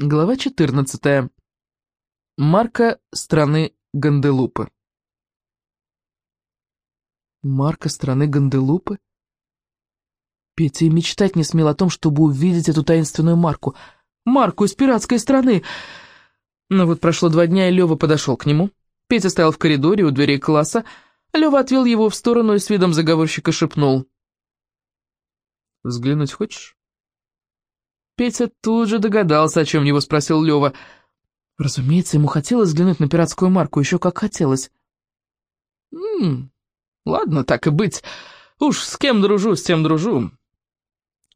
Глава 14. Марка страны Ганделупы. Марка страны Ганделупы? Петя и мечтать не смел о том, чтобы увидеть эту таинственную марку. Марку из пиратской страны! Но вот прошло два дня, и Лёва подошел к нему. Петя стоял в коридоре у дверей класса. Лёва отвел его в сторону и с видом заговорщика шепнул. «Взглянуть хочешь?» Петя тут же догадался, о чем его спросил Лёва. Разумеется, ему хотелось взглянуть на пиратскую марку, еще как хотелось. «М ладно, так и быть. Уж с кем дружу, с тем дружу.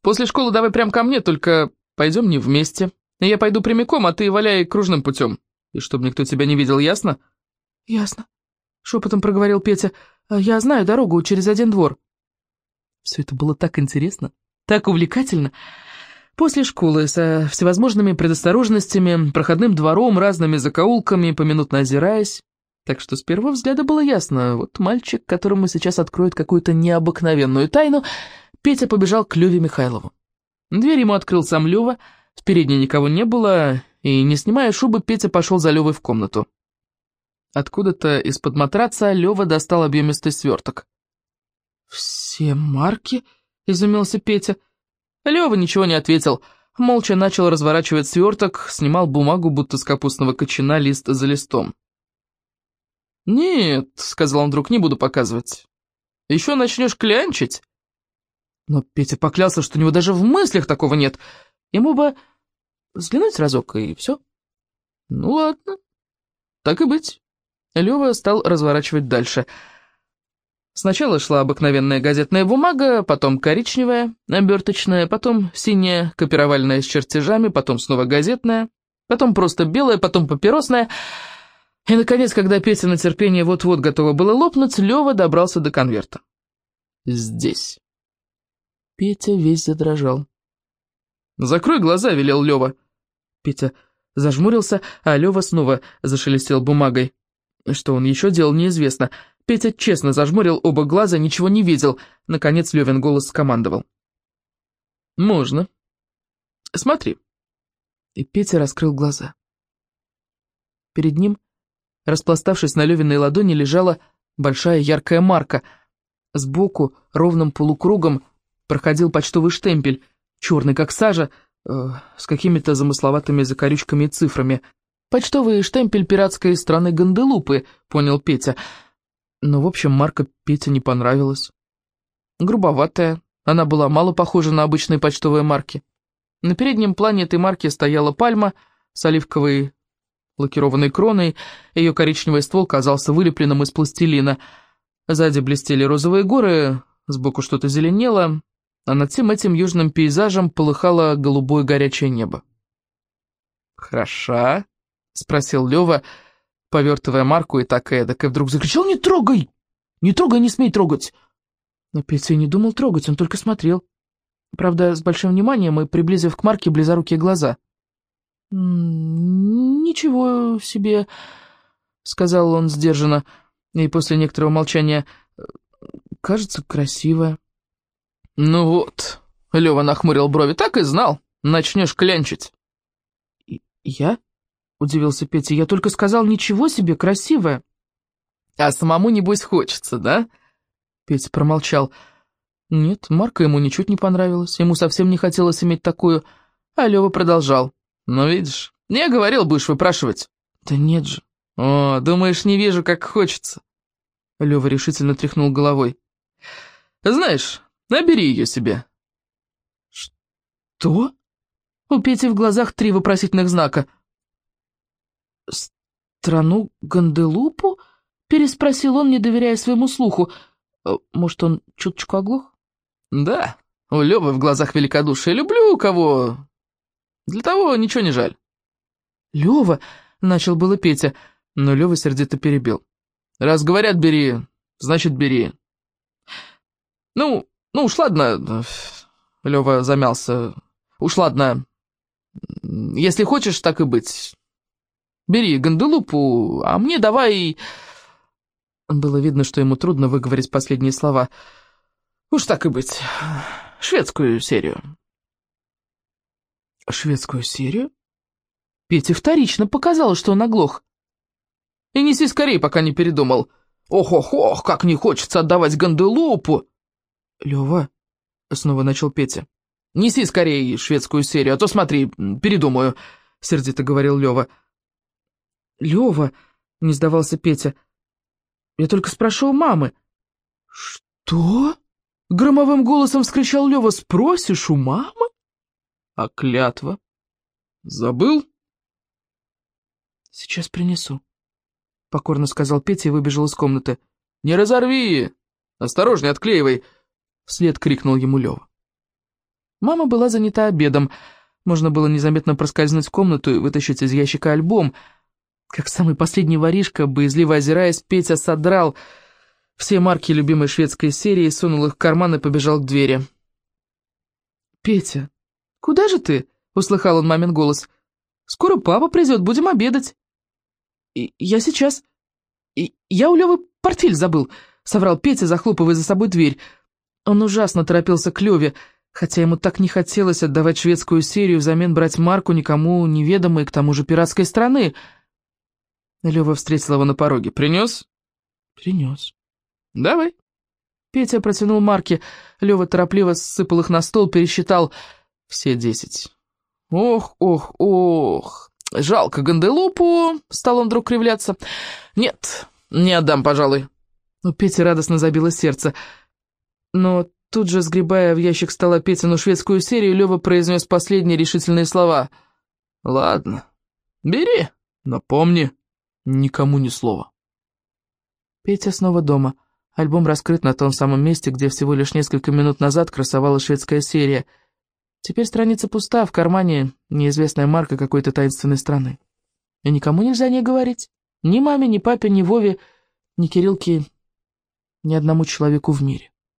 После школы давай прям ко мне, только пойдем не вместе. Я пойду прямиком, а ты валяй кружным путем. И чтобы никто тебя не видел, ясно?» «Ясно», — шепотом проговорил Петя. «Я знаю дорогу через один двор». Все это было так интересно, так увлекательно. После школы, со всевозможными предосторожностями, проходным двором, разными закоулками, поминутно озираясь. Так что с первого взгляда было ясно, вот мальчик, которому сейчас откроет какую-то необыкновенную тайну, Петя побежал к Леве Михайлову. Дверь ему открыл сам Лева, в передней никого не было, и, не снимая шубы, Петя пошел за Левой в комнату. Откуда-то из-под матраца Лева достал объемистый сверток. «Все марки?» — изумился Петя — Лёва ничего не ответил, молча начал разворачивать сверток, снимал бумагу, будто с капустного кочана, лист за листом. «Нет», — сказал он вдруг, — «не буду показывать. Еще начнешь клянчить». Но Петя поклялся, что у него даже в мыслях такого нет. Ему бы взглянуть разок, и все. «Ну ладно, так и быть». Лёва стал разворачивать дальше — Сначала шла обыкновенная газетная бумага, потом коричневая, оберточная, потом синяя, копировальная с чертежами, потом снова газетная, потом просто белая, потом папиросная. И, наконец, когда Петя на терпение вот-вот готова было лопнуть, Лёва добрался до конверта. «Здесь». Петя весь задрожал. «Закрой глаза», — велел Лёва. Петя зажмурился, а Лёва снова зашелестел бумагой. Что он еще делал, неизвестно. Петя честно зажмурил оба глаза, ничего не видел. Наконец Левин голос скомандовал. «Можно. Смотри». И Петя раскрыл глаза. Перед ним, распластавшись на Левиной ладони, лежала большая яркая марка. Сбоку, ровным полукругом, проходил почтовый штемпель, черный как сажа, э, с какими-то замысловатыми закорючками и цифрами. «Почтовый штемпель пиратской страны Ганделупы», — понял Петя, — но, в общем, марка Пете не понравилась. Грубоватая, она была мало похожа на обычные почтовые марки. На переднем плане этой марки стояла пальма с оливковой лакированной кроной, ее коричневый ствол казался вылепленным из пластилина. Сзади блестели розовые горы, сбоку что-то зеленело, а над всем этим южным пейзажем полыхало голубое горячее небо. «Хороша?» — спросил Лёва, — повертывая марку и так эдак, и вдруг закричал «Не трогай! Не трогай, не смей трогать!» Но Петя не думал трогать, он только смотрел. Правда, с большим вниманием и приблизив к марке близорукие глаза. «Ничего себе», — сказал он сдержанно, и после некоторого молчания, «кажется, красивая». «Ну вот», — Лёва нахмурил брови, — «так и знал, начнешь клянчить». «Я?» — удивился Петя. «Я только сказал, ничего себе, красивая». «А самому, небось, хочется, да?» Петя промолчал. Нет, Марка ему ничуть не понравилась. Ему совсем не хотелось иметь такую. А Лёва продолжал. «Ну, видишь, я говорил, будешь выпрашивать». «Да нет же». «О, думаешь, не вижу, как хочется?» Лёва решительно тряхнул головой. «Знаешь, набери ее себе». «Что?» У Пети в глазах три вопросительных знака – «Страну Ганделупу?» — переспросил он, не доверяя своему слуху. «Э, «Может, он чуточку оглох?» «Да, у Лёвы в глазах великодушие. Люблю кого. Для того ничего не жаль». «Лёва!» — начал было Петя, но Лёва сердито перебил. «Раз говорят, бери, значит, бери». «Ну, ну уж ладно...» — Лёва замялся. «Уж ладно. Если хочешь, так и быть. Бери Ганделупу, а мне давай...» Было видно, что ему трудно выговорить последние слова. «Уж так и быть. Шведскую серию». «Шведскую серию?» Пете вторично показалось, что он оглох. «И неси скорее, пока не передумал. Ох-ох-ох, как не хочется отдавать Ганделопу!» «Лёва», — снова начал Петя. «Неси скорее шведскую серию, а то смотри, передумаю», — сердито говорил Лёва. «Лёва», — не сдавался Петя, — «я только спрошу у мамы». «Что?» — громовым голосом вскричал Лёва. «Спросишь у мамы?» «А клятва?» «Забыл?» «Сейчас принесу», — покорно сказал Петя и выбежал из комнаты. «Не разорви! Осторожней, отклеивай!» — вслед крикнул ему Лёва. Мама была занята обедом. Можно было незаметно проскользнуть в комнату и вытащить из ящика альбом. Как самый последний воришка, боязливо озираясь, Петя содрал все марки любимой шведской серии, сунул их в карман и побежал к двери. «Петя, куда же ты?» — услыхал он мамин голос. «Скоро папа придет, будем обедать». «Я сейчас...» «Я у Левы портфель забыл», — соврал Петя, захлопывая за собой дверь. Он ужасно торопился к Леве, хотя ему так не хотелось отдавать шведскую серию, взамен брать марку никому неведомой, к тому же пиратской страны. Лева встретил его на пороге. «Принес?» «Принес». «Давай». Петя протянул марки. Лева торопливо сыпал их на стол, пересчитал все десять. «Ох, ох, ох!» «Жалко Ганделупу», — стал он вдруг кривляться. «Нет, не отдам, пожалуй». У Пети радостно забило сердце. Но тут же, сгребая в ящик стола Петину шведскую серию, Лёва произнес последние решительные слова. «Ладно, бери, но помни, никому ни слова». Петя снова дома. Альбом раскрыт на том самом месте, где всего лишь несколько минут назад красовалась шведская серия — Теперь страница пуста, в кармане неизвестная марка какой-то таинственной страны. И никому нельзя не говорить. Ни маме, ни папе, ни Вове, ни Кириллке, ни одному человеку в мире.